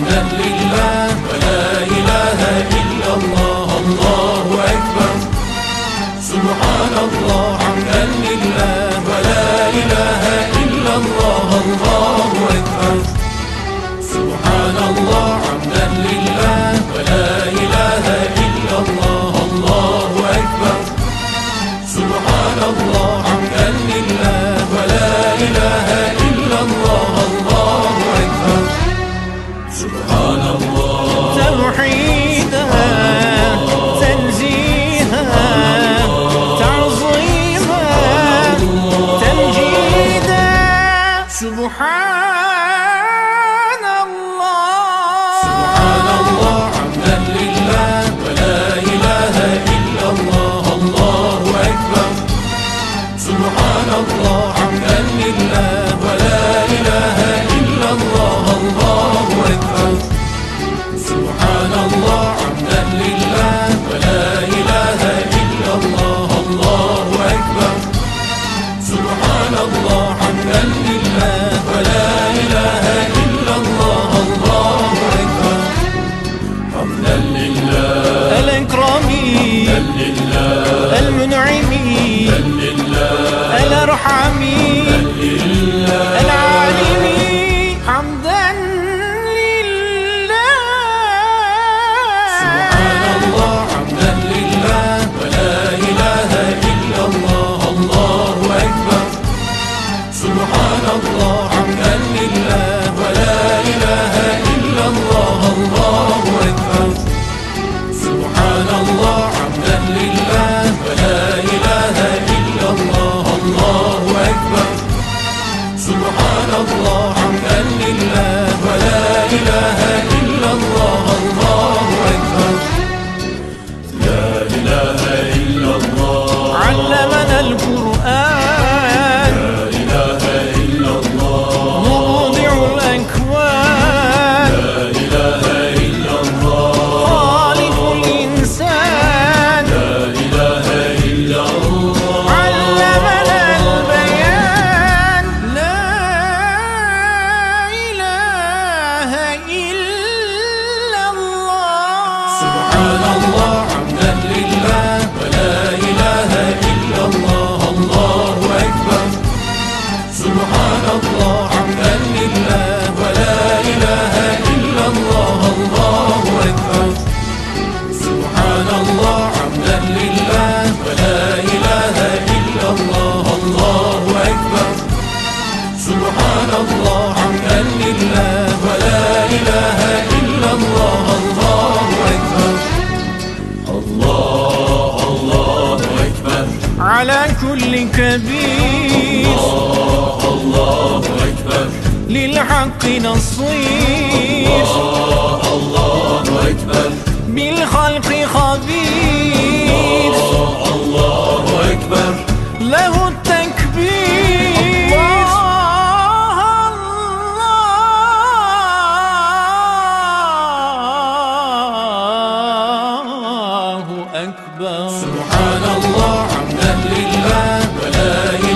حمدا لله ولا إله إلا الله الله أكبر. سبحان الله حمدا لله ولا إله إلا الله الله أكبر. سبحان الله حمدا لله ولا إله إلا الله الله أكبر. سبحان الله حمدا لله ولا إله إلا لله الإكرام الله الكبير. الله الله أكبر. للحق نصير الله الله أكبر بالخلق خبير. الله الله أكبر. له سبحان الله حمدا لله ولا إله